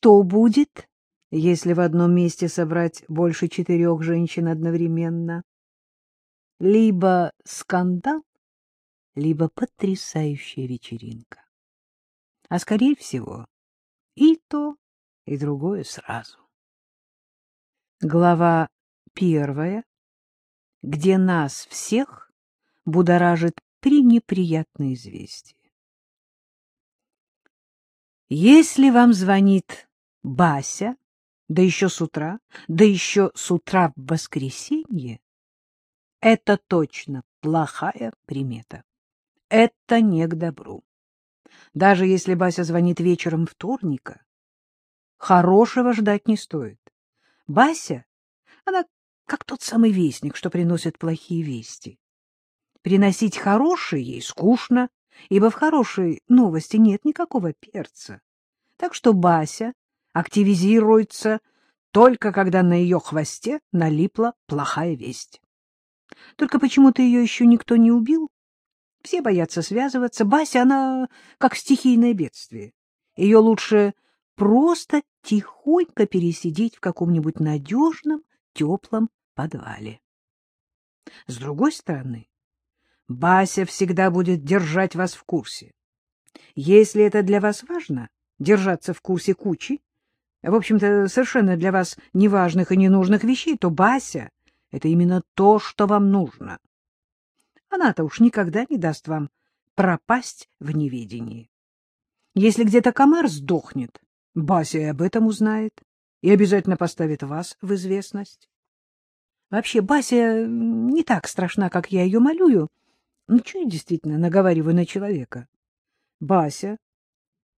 что будет, если в одном месте собрать больше четырех женщин одновременно? Либо скандал, либо потрясающая вечеринка. А, скорее всего, и то, и другое сразу. Глава первая, где нас всех будоражит пренеприятное известие. Если вам звонит Бася, да еще с утра, да еще с утра в воскресенье, это точно плохая примета. Это не к добру. Даже если Бася звонит вечером вторника, хорошего ждать не стоит. Бася, она как тот самый вестник, что приносит плохие вести. Приносить хорошие ей скучно, ибо в хорошей новости нет никакого перца. Так что Бася активизируется только когда на ее хвосте налипла плохая весть. Только почему-то ее еще никто не убил. Все боятся связываться. Бася, она как стихийное бедствие. Ее лучше просто тихонько пересидеть в каком-нибудь надежном, теплом подвале. С другой стороны, Бася всегда будет держать вас в курсе. Если это для вас важно, держаться в курсе кучи, в общем-то, совершенно для вас неважных и ненужных вещей, то Бася — это именно то, что вам нужно. Она-то уж никогда не даст вам пропасть в неведении. Если где-то комар сдохнет, Бася и об этом узнает и обязательно поставит вас в известность. Вообще, Бася не так страшна, как я ее малюю. Ну, что я действительно наговариваю на человека? Бася —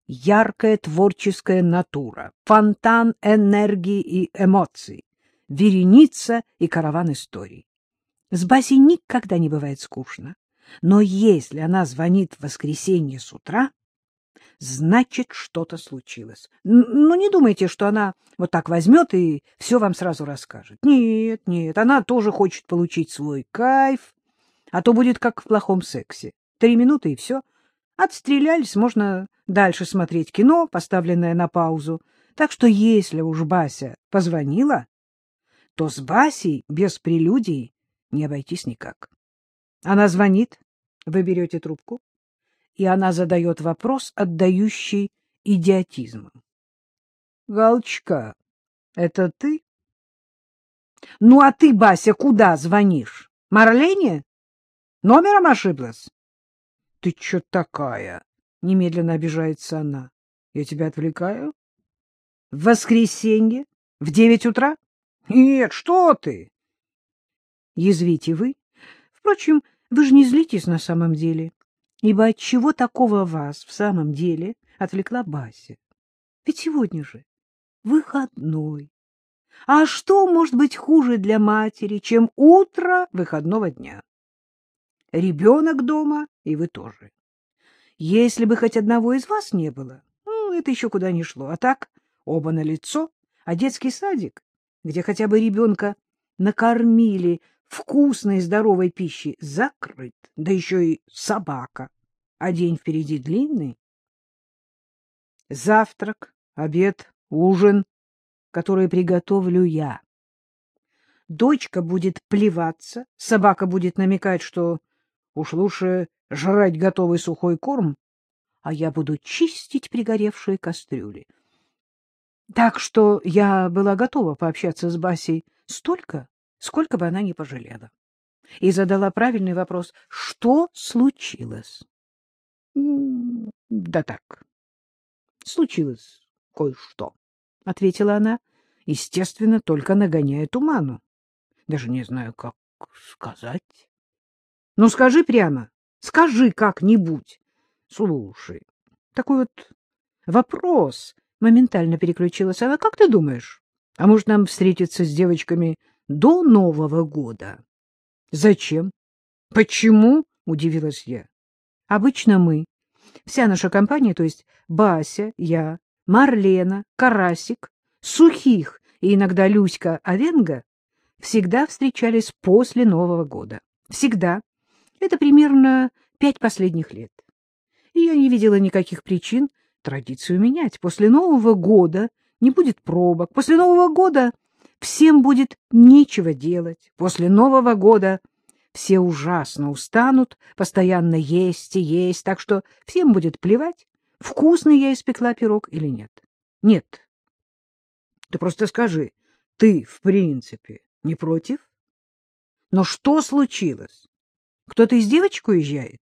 яркая творческая натура, фонтан энергии и эмоций, вереница и караван историй. С Басей никогда не бывает скучно. Но если она звонит в воскресенье с утра, значит, что-то случилось. Ну, не думайте, что она вот так возьмет и все вам сразу расскажет. Нет, нет, она тоже хочет получить свой кайф, а то будет как в плохом сексе. Три минуты и все. Отстрелялись, можно дальше смотреть кино, поставленное на паузу. Так что если уж Бася позвонила, то с Басей без прелюдий не обойтись никак. Она звонит, вы берете трубку, и она задает вопрос, отдающий идиотизмом. — Галочка, это ты? — Ну, а ты, Бася, куда звонишь? Марлене? Номером ошиблась? — Ты чё такая? — немедленно обижается она. — Я тебя отвлекаю? — В воскресенье? В девять утра? — Нет, что ты? — Язвите вы. Впрочем, вы же не злитесь на самом деле ибо от чего такого вас в самом деле отвлекла Бася? Ведь сегодня же выходной. А что может быть хуже для матери, чем утро выходного дня? Ребенок дома, и вы тоже. Если бы хоть одного из вас не было, ну, это еще куда ни шло. А так, оба на лицо, а детский садик, где хотя бы ребенка накормили вкусной здоровой пищи закрыт, да еще и собака, а день впереди длинный. Завтрак, обед, ужин, который приготовлю я. Дочка будет плеваться, собака будет намекать, что уж лучше жрать готовый сухой корм, а я буду чистить пригоревшие кастрюли. Так что я была готова пообщаться с Басей столько, сколько бы она ни пожалела. И задала правильный вопрос, что случилось? — Да так, случилось кое-что, — ответила она, естественно, только нагоняя туману. Даже не знаю, как сказать. — Ну, скажи прямо, скажи как-нибудь. — Слушай, такой вот вопрос, — моментально переключилась она. — Как ты думаешь, а может нам встретиться с девочками до Нового года. — Зачем? — Почему? — удивилась я. — Обычно мы, вся наша компания, то есть Бася, я, Марлена, Карасик, Сухих и иногда Люська Овенга, всегда встречались после Нового года. Всегда. Это примерно пять последних лет. И я не видела никаких причин традицию менять. После Нового года не будет пробок. После Нового года всем будет нечего делать. После Нового года все ужасно устанут, постоянно есть и есть, так что всем будет плевать, вкусный я испекла пирог или нет. Нет. Ты просто скажи, ты, в принципе, не против? Но что случилось? Кто-то из девочек уезжает?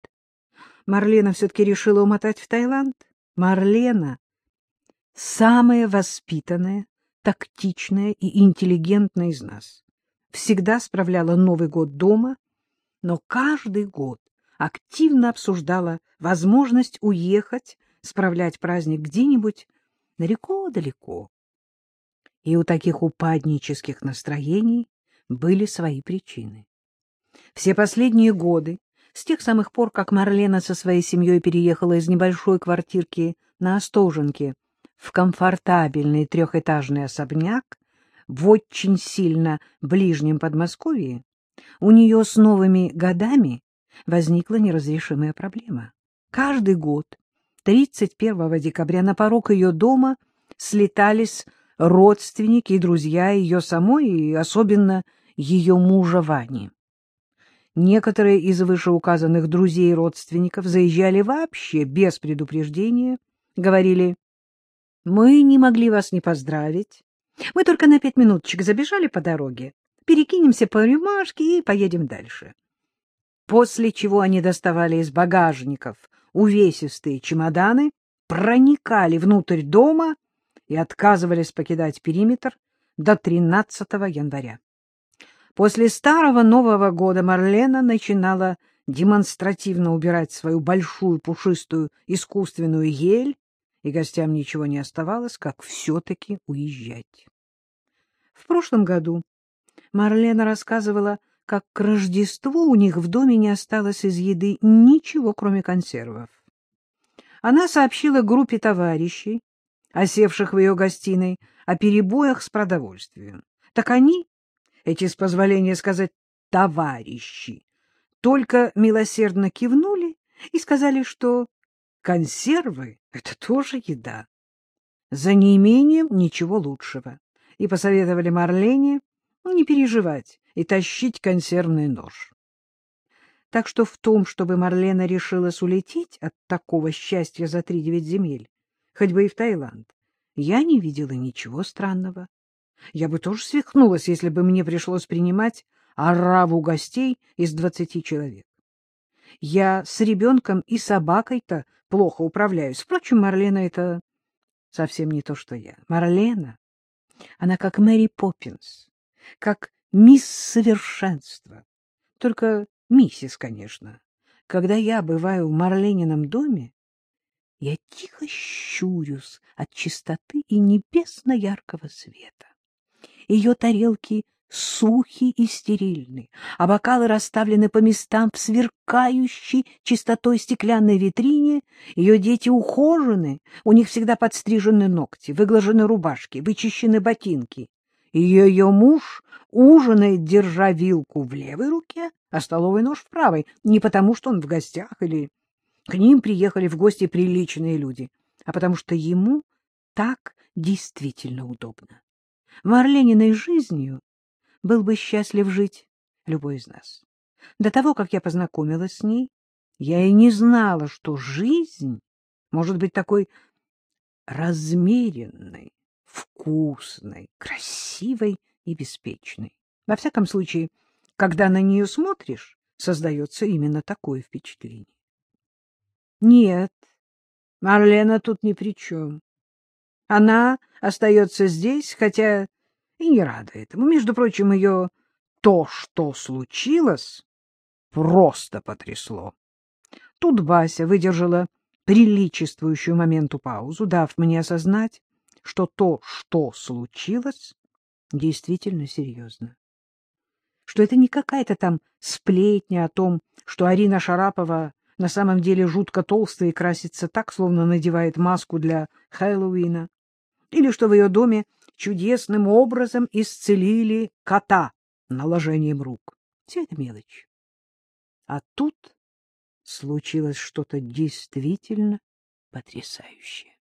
Марлена все-таки решила умотать в Таиланд. Марлена — самая воспитанная, тактичная и интеллигентная из нас. Всегда справляла Новый год дома, но каждый год активно обсуждала возможность уехать, справлять праздник где-нибудь далеко-далеко. И у таких упаднических настроений были свои причины. Все последние годы, с тех самых пор, как Марлена со своей семьей переехала из небольшой квартирки на Остоженке в комфортабельный трехэтажный особняк в очень сильно ближнем Подмосковье, у нее с новыми годами возникла неразрешимая проблема. Каждый год, 31 декабря, на порог ее дома слетались родственники и друзья ее самой, и особенно ее мужа Вани. Некоторые из вышеуказанных друзей и родственников заезжали вообще без предупреждения, говорили, «Мы не могли вас не поздравить. Мы только на пять минуточек забежали по дороге, перекинемся по рюмашке и поедем дальше». После чего они доставали из багажников увесистые чемоданы, проникали внутрь дома и отказывались покидать периметр до 13 января. После старого Нового года Марлена начинала демонстративно убирать свою большую пушистую искусственную ель, и гостям ничего не оставалось, как все-таки уезжать. В прошлом году Марлена рассказывала, как к Рождеству у них в доме не осталось из еды ничего, кроме консервов. Она сообщила группе товарищей, осевших в ее гостиной, о перебоях с продовольствием. Так они эти, с позволения сказать, товарищи, только милосердно кивнули и сказали, что консервы — это тоже еда. За неимением ничего лучшего. И посоветовали Марлене не переживать и тащить консервный нож. Так что в том, чтобы Марлена решилась улететь от такого счастья за три девять земель, хоть бы и в Таиланд, я не видела ничего странного. Я бы тоже свихнулась, если бы мне пришлось принимать ораву гостей из двадцати человек. Я с ребенком и собакой-то плохо управляюсь. Впрочем, Марлена — это совсем не то, что я. Марлена, она как Мэри Поппинс, как мисс совершенства. Только миссис, конечно. Когда я бываю в Марленином доме, я тихо щурюсь от чистоты и небесно-яркого света ее тарелки сухи и стерильны, а бокалы расставлены по местам в сверкающей чистотой стеклянной витрине, ее дети ухожены, у них всегда подстрижены ногти, выглажены рубашки, вычищены ботинки. Ее, ее муж ужинает, держа вилку в левой руке, а столовый нож в правой, не потому что он в гостях или к ним приехали в гости приличные люди, а потому что ему так действительно удобно. Марлениной жизнью был бы счастлив жить любой из нас. До того, как я познакомилась с ней, я и не знала, что жизнь может быть такой размеренной, вкусной, красивой и беспечной. Во всяком случае, когда на нее смотришь, создается именно такое впечатление. Нет, Марлена тут ни при чем. Она остается здесь, хотя и не рада этому. Между прочим, ее то, что случилось, просто потрясло. Тут Бася выдержала приличествующую моменту паузу, дав мне осознать, что то, что случилось, действительно серьезно. Что это не какая-то там сплетня о том, что Арина Шарапова на самом деле жутко толстая и красится так, словно надевает маску для Хэллоуина, или что в ее доме чудесным образом исцелили кота наложением рук. Все это мелочь. А тут случилось что-то действительно потрясающее.